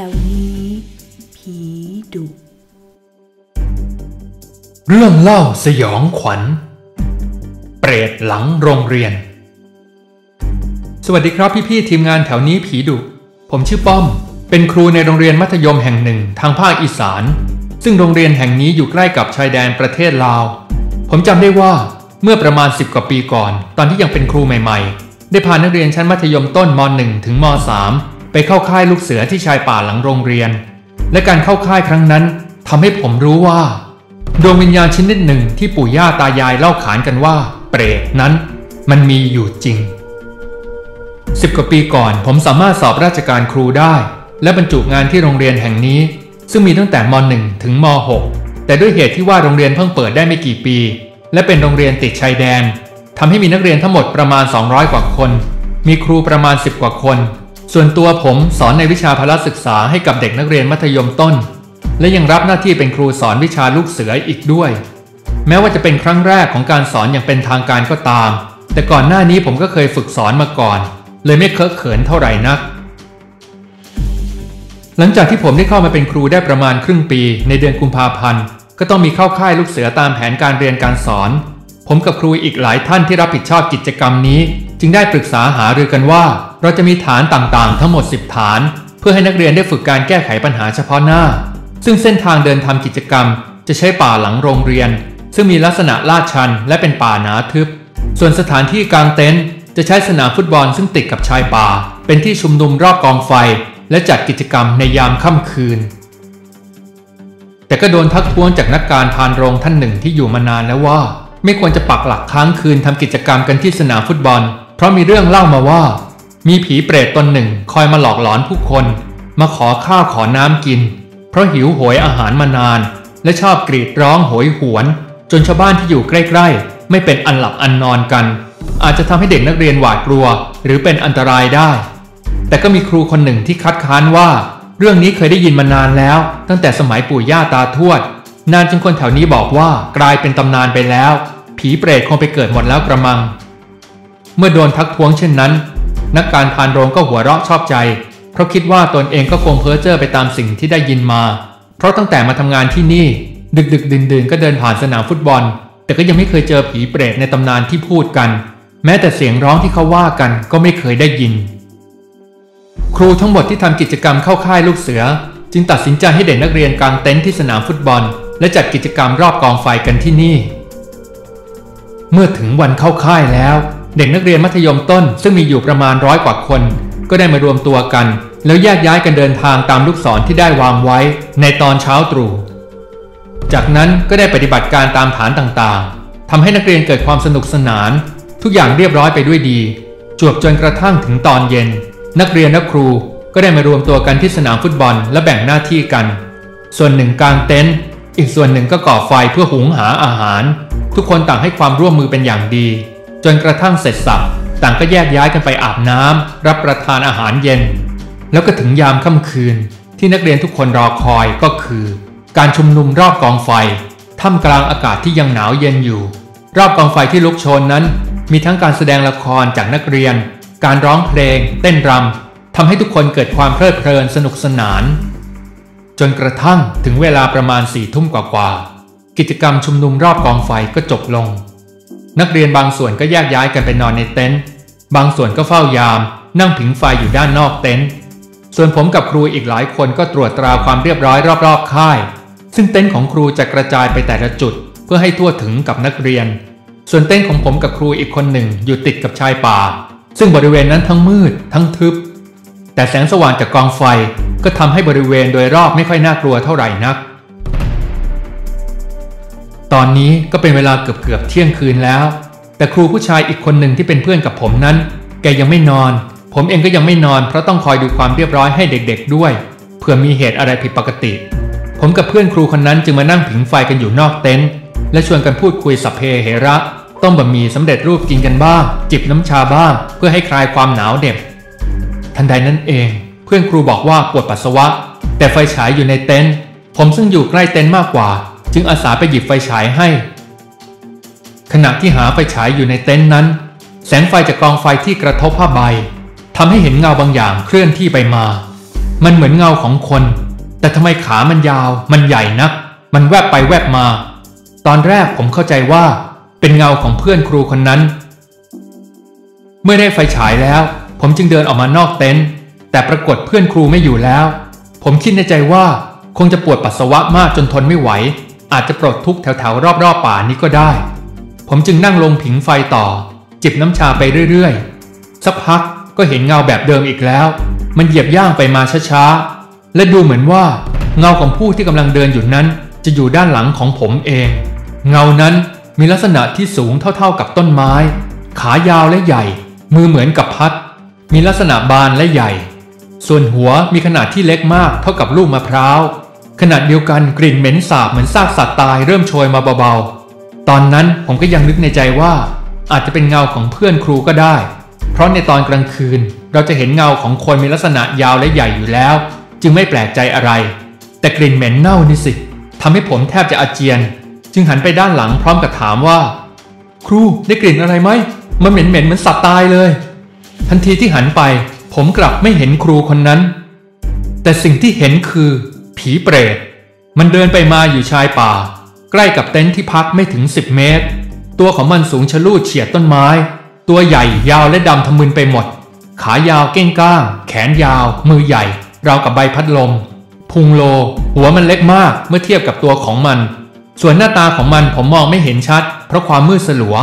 ถวนี้ ผีดุ เรื่องเล่าสยองขวัญ เปรตหลังโรงเรียน สวัสดีครับพี่ๆทีมงานแถวนี้ผีดุ ผมชื่อป้อม เป็นครูในโรงเรียนมัธยมแห่งหนึ่งทางภาคอีสาน ซึ่งโรงเรียนแห่งนี้อยู่ใกล้กับชายแดนประเทศลาว ผมจำได้ว่าเมื่อประมาณ 10 กว่าปีก่อน ตอนที่ยังเป็นครูใหม่ๆ ได้พานักเรียนชั้นมัธยมต้นม .1 ถึงม .3 ไปเข้าค่ายลูกเสือที่ชายป่าหลังโรงเรียน และการเข้าค่ายครั้งนั้นทำให้ผมรู้ว่า ดวงวิญญาณชนิดหนึ่งที่ปู่ย่าตายายเล่าขานกันว่า เปรตนั้น มันมีอยู่จริงสิบกว่าปีก่อนผมสามารถสอบราชการครูได้ และบรรจุงานที่โรงเรียนแห่งนี้ ซึ่งมีตั้งแต่ม .1 ถึงม .6 แต่ด้วยเหตุที่ว่าโรงเรียนเพิ่งเปิดได้ไม่กี่ปี และเป็นโรงเรียนติดชายแดนทำให้มีนักเรียนทั้งหมดประมาณ 200 กว่าคน มีครูประมาณ 10 กว่าคน ส่วนตัวผมสอนในวิชาพละศึกษาให้กับเด็กนักเรียนมัธยมต้น และยังรับหน้าที่เป็นครูสอนวิชาลูกเสืออีกด้วย แม้ว่าจะเป็นครั้งแรกของการสอนอย่างเป็นทางการก็ตาม แต่ก่อนหน้านี้ผมก็เคยฝึกสอนมาก่อน เลยไม่เคอะเขินเท่าไหร่นัก หลังจากที่ผมได้เข้ามาเป็นครูได้ประมาณครึ่งปี ในเดือนกุมภาพันธ์ก็ต้องมีเข้าค่ายลูกเสือตามแผนการเรียนการสอน ผมกับครูอีกหลายท่านที่รับผิดชอบกิจกรรมนี้ จึงได้ปรึกษาหารือกันว่า เราจะมีฐานต่างๆ ทั้งหมด 10 ฐาน เพื่อให้นักเรียนได้ฝึกการแก้ไขปัญหาเฉพาะหน้า ซึ่งเส้นทางเดินทำกิจกรรม จะใช้ป่าหลังโรงเรียน ซึ่งมีลักษณะลาดชัน และเป็นป่าหนาทึบ ส่วนสถานที่กลางเต็นท์จะใช้สนามฟุตบอลซึ่งติดกับชายป่า เป็นที่ชุมนุมรอบกองไฟ และจัดกิจกรรมในยามค่ำคืน แต่ก็โดนทักท้วงจากนักการพานโรงท่านหนึ่งที่อยู่มานานแล้วว่า ไม่ควรจะปักหลักค้างคืนทำกิจกรรมกันที่สนามฟุตบอล เพราะมีเรื่องเล่ามาว่า มีผีเปรตตนหนึ่งคอยมาหลอกหลอนผู้คน มาขอข้าวขอน้ำกิน เพราะหิวโหยอาหารมานาน และชอบกรีดร้องโหยหวน จนชาวบ้านที่อยู่ใกล้ ๆ ไม่เป็นอันหลับอันนอนกัน อาจจะทำให้เด็กนักเรียนหวาดกลัว หรือเป็นอันตรายได้ แต่ก็มีครูคนหนึ่งที่คัดค้านว่า เรื่องนี้เคยได้ยินมานานแล้ว ตั้งแต่สมัยปู่ย่าตาทวดนานจนคนแถวนี้บอกว่ากลายเป็นตำนานไปแล้ว ผีเปรตคงไปเกิดหมดแล้วกระมัง เมื่อโดนทักท้วงเช่นนั้น นักการพานโรงก็หัวเราะชอบใจ เพราะคิดว่าตนเองก็คงเพ้อเจ้อไปตามสิ่งที่ได้ยินมา เพราะตั้งแต่มาทำงานที่นี่ ดึกดึกดื่นดื่นก็เดินผ่านสนามฟุตบอล แต่ก็ยังไม่เคยเจอผีเปรตในตำนานที่พูดกัน แม้แต่เสียงร้องที่เขาว่ากันก็ไม่เคยได้ยิน ครูทั้งหมดที่ทำกิจกรรมเข้าค่ายลูกเสือ จึงตัดสินใจให้เด็กนักเรียนกางเต็นท์ที่สนามฟุตบอล และจัดกิจกรรมรอบกองไฟกันที่นี่ เมื่อถึงวันเข้าค่ายแล้ว เด็กนักเรียนมัธยมต้น ซึ่งมีอยู่ประมาณร้อยกว่าคน ก็ได้มารวมตัวกัน แล้วแยกย้ายกันเดินทางตามลูกศรที่ได้วางไว้ในตอนเช้าตรู่จากนั้นก็ได้ปฏิบัติการตามฐานต่างๆทำให้นักเรียนเกิดความสนุกสนาน ทุกอย่างเรียบร้อยไปด้วยดี จวบจนกระทั่งถึงตอนเย็น นักเรียนและครูก็ได้มารวมตัวกันที่สนามฟุตบอลและแบ่งหน้าที่กัน ส่วนหนึ่งกางเต็นท์อีกส่วนหนึ่งก็ก่อไฟเพื่อหุงหาอาหาร ทุกคนต่างให้ความร่วมมือเป็นอย่างดี จนกระทั่งเสร็จสับต่างก็แยกย้ายกันไปอาบน้ำรับประทานอาหารเย็น แล้วก็ถึงยามค่ำคืน ที่นักเรียนทุกคนรอคอยก็คือ การชุมนุมรอบกองไฟท่ามกลางอากาศที่ยังหนาวเย็นอยู่ รอบกองไฟที่ลุกโชนนั้น มีทั้งการแสดงละครจากนักเรียน การร้องเพลง เต้นรำทำให้ทุกคนเกิดความเพลิดเพลินสนุกสนาน จนกระทั่งถึงเวลาประมาณสี่ทุ่มกว่าๆกิจกรรมชุมนุมรอบกองไฟก็จบลง นักเรียนบางส่วนก็แยกย้ายกันไปนอนในเต็นท์บางส่วนก็เฝ้ายาม นั่งผิงไฟอยู่ด้านนอกเต็นท์ส่วนผมกับครูอีกหลายคนก็ตรวจตราความเรียบร้อยรอบๆค่าย ซึ่งเต็นท์ของครูจะกระจายไปแต่ละจุด เพื่อให้ทั่วถึงกับนักเรียน ส่วนเต็นท์ของผมกับครูอีกคนหนึ่งอยู่ติดกับชายป่า ซึ่งบริเวณนั้นทั้งมืด ทั้งทึบ แต่แสงสว่างจากกองไฟก็ทำให้บริเวณโดยรอบไม่ค่อยน่ากลัวเท่าไหร่นัก ตอนนี้ก็เป็นเวลาเกือบเกือบเที่ยงคืนแล้ว แต่ครูผู้ชายอีกคนหนึ่งที่เป็นเพื่อนกับผมนั้น แกยังไม่นอน ผมเองก็ยังไม่นอน เพราะต้องคอยดูความเรียบร้อยให้เด็กๆด้วย เผื่อมีเหตุอะไรผิดปกติ ผมกับเพื่อนครูคนนั้นจึงมานั่งผิงไฟกันอยู่นอกเต็นท์และชวนกันพูดคุยสัพเพเหระต้มบะหมี่สำเร็จรูปกินกันบ้าง จิบน้ำชาบ้าง เพื่อให้คลายความหนาวเหน็บทันใดนั้นเอง เพื่อนครูบอกว่าปวดปัสสาวะ แต่ไฟฉายอยู่ในเต็นท์ผมซึ่งอยู่ใกล้เต็นท์มากกว่า จึงอาสาไปหยิบไฟฉายให้ ขณะที่หาไฟฉายอยู่ในเต็นท์นั้น แสงไฟจากกองไฟที่กระทบผ้าใบทำให้เห็นเงาบางอย่างเคลื่อนที่ไปมา มันเหมือนเงาของคน แต่ทำไมขามันยาว มันใหญ่นัก มันแวบไปแวบมา ตอนแรกผมเข้าใจว่า เป็นเงาของเพื่อนครูคนนั้น เมื่อได้ไฟฉายแล้ว ผมจึงเดินออกมานอกเต็นท์แต่ปรากฏเพื่อนครูไม่อยู่แล้ว ผมคิดในใจว่าคงจะปวดปัสสาวะมากจนทนไม่ไหว อาจจะปลดทุกข์แถวๆรอบๆป่านี้ก็ได้ ผมจึงนั่งลงผิงไฟต่อ จิบน้ำชาไปเรื่อยๆ สักพักก็เห็นเงาแบบเดิมอีกแล้ว มันเหยียบย่างไปมาช้าๆ และดูเหมือนว่า เงาของผู้ที่กำลังเดินอยู่นั้นจะอยู่ด้านหลังของผมเอง เงานั้นมีลักษณะที่สูงเท่าๆกับต้นไม้ ขายาวและใหญ่ มือเหมือนกับพัด มีลักษณะบานและใหญ่ ส่วนหัวมีขนาดที่เล็กมากเท่ากับลูกมะพร้าว ขนาดเดียวกันกลิ่นเหม็นสาบเหมือนซากสัตว์ตายเริ่มโชยมาเบาๆ ตอนนั้นผมก็ยังนึกในใจว่า อาจจะเป็นเงาของเพื่อนครูก็ได้ เพราะในตอนกลางคืน เราจะเห็นเงาของคนมีลักษณะยาวและใหญ่อยู่แล้ว จึงไม่แปลกใจอะไร แต่กลิ่นเหม็นเน่านี่สิทำให้ผมแทบจะอาเจียน จึงหันไปด้านหลังพร้อมกับถามว่า ครูได้กลิ่นอะไรไหมมันเหม็นเหม็นเหมือนสัตว์ตายเลย ทันทีที่หันไป ผมกลับไม่เห็นครูคนนั้น แต่สิ่งที่เห็นคือ ผีเปรต มันเดินไปมาอยู่ชายป่า ใกล้กับเต็นท์ที่พักไม่ถึง 10 เมตร ตัวของมันสูงชะลูดเฉียดต้นไม้ ตัวใหญ่ยาวและดำทะมึนไปหมด ขายาวเก้งก้าง แขนยาว มือใหญ่ ราวกับใบพัดลม พุงโล หัวมันเล็กมากเมื่อเทียบกับตัวของมัน ส่วนหน้าตาของมันผมมองไม่เห็นชัด เพราะความมืดสลัว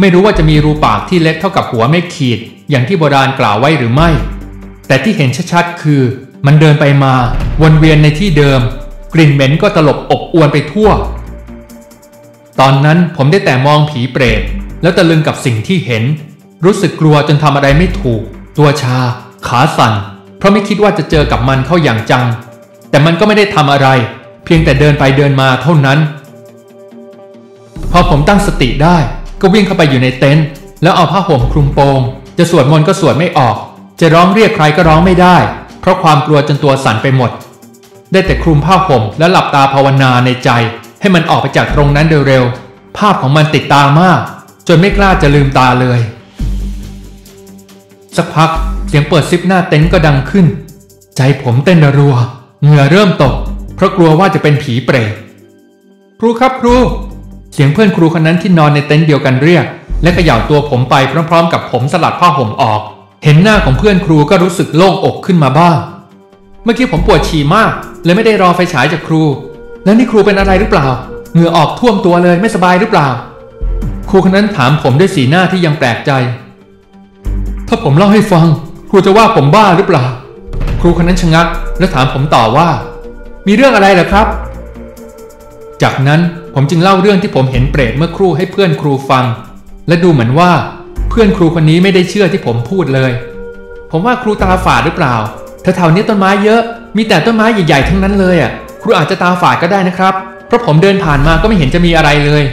ไม่รู้ว่าจะมีรูปากที่เล็กเท่ากับหัวไม่ขีด อย่างที่โบราณกล่าวไว้หรือไม่ แต่ที่เห็นชัดๆคือ มันเดินไปมาวนเวียนในที่เดิม กลิ่นเหม็นก็ตลบอบอวนไปทั่ว ตอนนั้นผมได้แต่มองผีเปรตแล้วตะลึงกับสิ่งที่เห็น รู้สึกกลัวจนทำอะไรไม่ถูก ตัวชา ขาสั่น เพราะไม่คิดว่าจะเจอกับมันเข้าอย่างจัง แต่มันก็ไม่ได้ทำอะไร เพียงแต่เดินไปเดินมาเท่านั้น พอผมตั้งสติได้ก็วิ่งเข้าไปอยู่ในเต็นท์แล้วเอาผ้าห่มคลุมโปง จะสวดมนต์ก็สวดไม่ออก จะร้องเรียกใครก็ร้องไม่ได้ ราะความกลัวจนตัวสั่นไปหมด ได้แต่คลุมผ้าห่มแล้วหลับตาภาวนาในใจ ให้มันออกไปจากตรงนั้นเร็วๆ ภาพของมันติดตามาก จนไม่กล้าจะลืมตาเลย สักพักเสียงเปิดซิปหน้าเต็นท์ก็ดังขึ้น ใจผมเต้นระรัว เหงื่อเริ่มตก เพราะกลัวว่าจะเป็นผีเปรตครูครับครู เสียงเพื่อนครูคนนั้นที่นอนในเต็นท์เดียวกันเรียก และเขย่าตัวผมไปพร้อมๆ กับผมสลัดผ้าห่มออก เห็นหน้าของเพื่อนครูก็รู้สึกโล่งอกขึ้นมาบ้าง เมื่อกี้ผมปวดฉี่มากเลยไม่ได้รอไฟฉายจากครู แล้วนี่ครูเป็นอะไรหรือเปล่า เหงื่อออกท่วมตัวเลยไม่สบายหรือเปล่า ครูคนนั้นถามผมด้วยสีหน้าที่ยังแปลกใจ ถ้าผมเล่าให้ฟัง ครูจะว่าผมบ้าหรือเปล่า ครูคนนั้นชะงัก และถามผมต่อว่า มีเรื่องอะไรเหรอครับ จากนั้นผมจึงเล่าเรื่องที่ผมเห็นเปรตเมื่อครู่ให้เพื่อนครูฟัง และดูเหมือนว่า เพื่อนครูคนนี้ไม่ได้เชื่อที่ผมพูดเลย ผมว่าครูตาฝาดหรือเปล่าแถวๆนี้ต้นไม้เยอะ มีแต่ต้นไม้ใหญ่ๆทั้งนั้นเลยอะ ครูอาจจะตาฝาดก็ได้นะครับ เพราะผมเดินผ่านมาก็ไม่เห็นจะมีอะไรเลย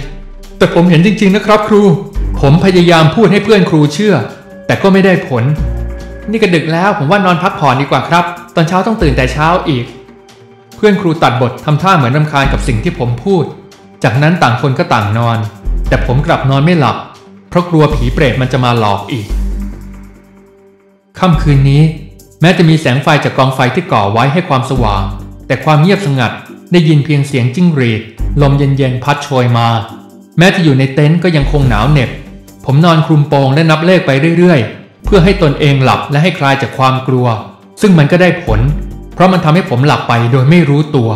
แต่ผมเห็นจริงๆนะครับ ครู ผมพยายามพูดให้เพื่อนครูเชื่อ แต่ก็ไม่ได้ผล นี่ก็ดึกแล้วผมว่านอนพักผ่อนดีกว่าครับ ตอนเช้าต้องตื่นแต่เช้าอีก เพื่อนครูตัดบททำท่าเหมือนรำคาญกับสิ่งที่ผมพูด จากนั้นต่างคนก็ต่างนอน แต่ผมกลับนอนไม่หลับ ราะกลัวผีเปรตมันจะมาหลอกอีก ค่ำคืนนี้ แม้จะมีแสงไฟจากกองไฟที่ก่อไว้ให้ความสว่าง แต่ความเงียบสงัดได้ยินเพียงเสียงจิ้งหรีดลมเย็นๆพัดโชยมา แม้จะอยู่ในเต็นท์ก็ยังคงหนาวเหน็บ ผมนอนคลุมโปงและนับเลขไปเรื่อยๆ เพื่อให้ตนเองหลับและให้คลายจากความกลัว ซึ่งมันก็ได้ผล เพราะมันทำให้ผมหลับไปโดยไม่รู้ตัว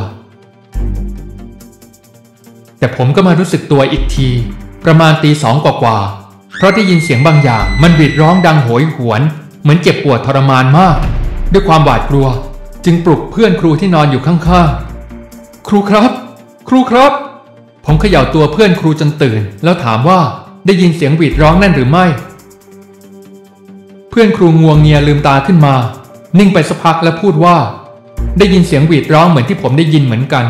แต่ผมก็มารู้สึกตัวอีกที ประมาณตีสองกว่าๆ เพราะได้ยินเสียงบางอย่างมันหวีดร้องดังโหยหวน เหมือนเจ็บปวดทรมานมาก ด้วยความหวาดกลัว จึงปลุกเพื่อนครูที่นอนอยู่ข้างๆ ครูครับ ครูครับ ผมเขย่าตัวเพื่อนครูจนตื่น แล้วถามว่าได้ยินเสียงหวีดร้องนั่นหรือไม่ เพื่อนครูงวงเงียลืมตาขึ้นมา นิ่งไปสักพักแล้วพูดว่า ได้ยินเสียงหวีดร้องเหมือนที่ผมได้ยินเหมือนกัน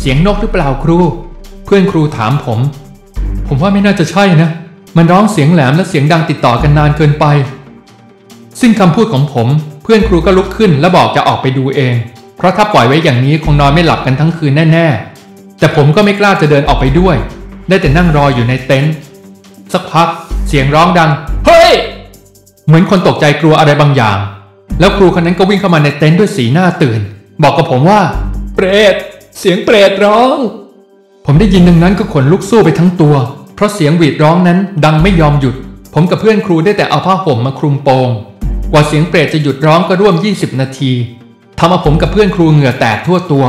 เสียงนกหรือเปล่าครู เพื่อนครูถามผม ผมว่าไม่น่าจะใช่นะ มันร้องเสียงแหลมและเสียงดังติดต่อกันนานเกินไปซึ่งคำพูดของผม เพื่อนครูก็ลุกขึ้นและบอกจะออกไปดูเอง เพราะถ้าปล่อยไว้อย่างนี้คงนอนไม่หลับกันทั้งคืนแน่ ๆ แต่ผมก็ไม่กล้าจะเดินออกไปด้วย ได้แต่นั่งรออยู่ในเต็นท์สักพักเสียงร้องดัง เฮ้ย เหมือนคนตกใจกลัวอะไรบางอย่าง แล้วครูคนนั้นก็วิ่งเข้ามาในเต็นท์ด้วยสีหน้าตื่น บอกกับผมว่า เปรต เสียงเปรตร้อง ผมได้ยินดังนั้นก็ขนลุกสู้ไปทั้งตัว ราะเสียงหวีดร้องนั้นดังไม่ยอมหยุด ผมกับเพื่อนครูได้แต่เอาผ้าห่มมาคลุมโปง กว่าเสียงเปรตจะหยุดร้องก็ร่วม 20 นาทีทำเอาผมกับเพื่อนครูเหงื่อแตกทั่วตัว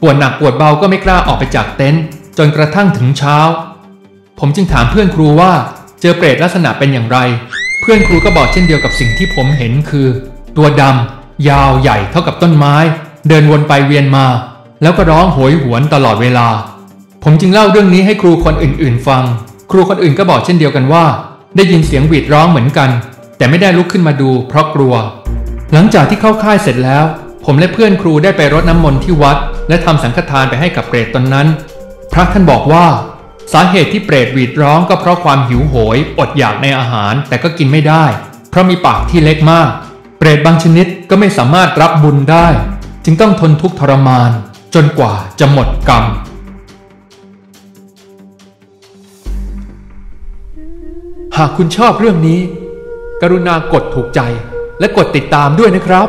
ปวดหนักปวดเบาก็ไม่กล้าออกไปจากเต็นท์จนกระทั่งถึงเช้า ผมจึงถามเพื่อนครูว่าเจอเปรตลักษณะเป็นอย่างไร เพื่อนครูก็บอกเช่นเดียวกับสิ่งที่ผมเห็นคือ ตัวดำยาวใหญ่เท่ากับต้นไม้ เดินวนไปเวียนมา แล้วก็ร้องโหยหวนตลอดเวลา ผมจึงเล่าเรื่องนี้ให้ครูคนอื่นๆ ฟัง ครูคนอื่นก็บอกเช่นเดียวกันว่า ได้ยินเสียงหวีดร้องเหมือนกัน แต่ไม่ได้ลุกขึ้นมาดูเพราะกลัว หลังจากที่เข้าค่ายเสร็จแล้ว ผมและเพื่อนครูได้ไปรดน้ำมนต์ที่วัด และทำสังฆทานไปให้กับเปรตตนนั้น พระท่านบอกว่า สาเหตุที่เปรตหวีดร้องก็เพราะความหิวโหย อดอยากในอาหารแต่ก็กินไม่ได้ เพราะมีปากที่เล็กมาก เปรตบางชนิดก็ไม่สามารถรับบุญได้ จึงต้องทนทุกข์ทรมาน จนกว่าจะหมดกรรมากคุณชอบเรื่องนี้ กรุณากดถูกใจและกดติดตามด้วยนะครับ